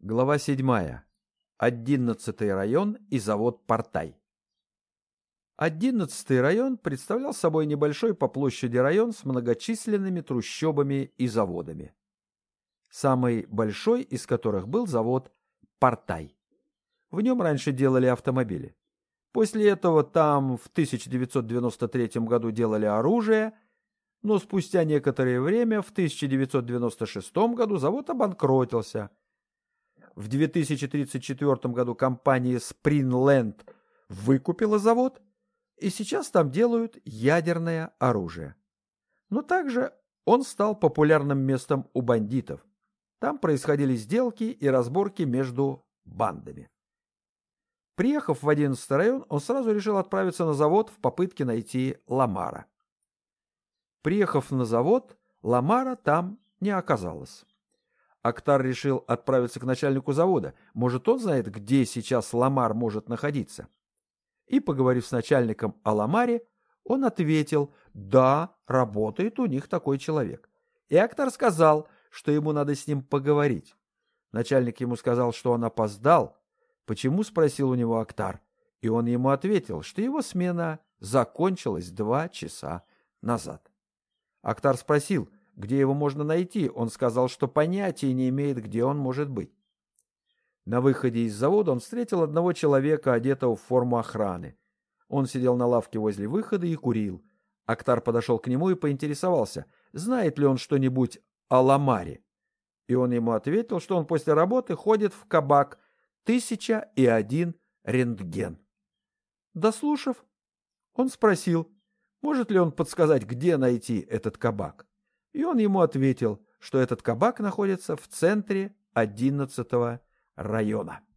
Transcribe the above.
Глава 7. Одиннадцатый район и завод «Портай». Одиннадцатый район представлял собой небольшой по площади район с многочисленными трущобами и заводами. Самый большой из которых был завод «Портай». В нем раньше делали автомобили. После этого там в 1993 году делали оружие, но спустя некоторое время, в 1996 году, завод обанкротился – в 2034 году компания Springland выкупила завод, и сейчас там делают ядерное оружие. Но также он стал популярным местом у бандитов. Там происходили сделки и разборки между бандами. Приехав в 11 район, он сразу решил отправиться на завод в попытке найти Ламара. Приехав на завод, Ламара там не оказалось. Актар решил отправиться к начальнику завода. Может, он знает, где сейчас Ламар может находиться. И, поговорив с начальником о Ламаре, он ответил, да, работает у них такой человек. И Актар сказал, что ему надо с ним поговорить. Начальник ему сказал, что он опоздал. Почему, спросил у него Актар. И он ему ответил, что его смена закончилась два часа назад. Актар спросил, где его можно найти, он сказал, что понятия не имеет, где он может быть. На выходе из завода он встретил одного человека, одетого в форму охраны. Он сидел на лавке возле выхода и курил. Актар подошел к нему и поинтересовался, знает ли он что-нибудь о Ламаре. И он ему ответил, что он после работы ходит в кабак «Тысяча и один рентген». Дослушав, он спросил, может ли он подсказать, где найти этот кабак и он ему ответил, что этот кабак находится в центре 11 района.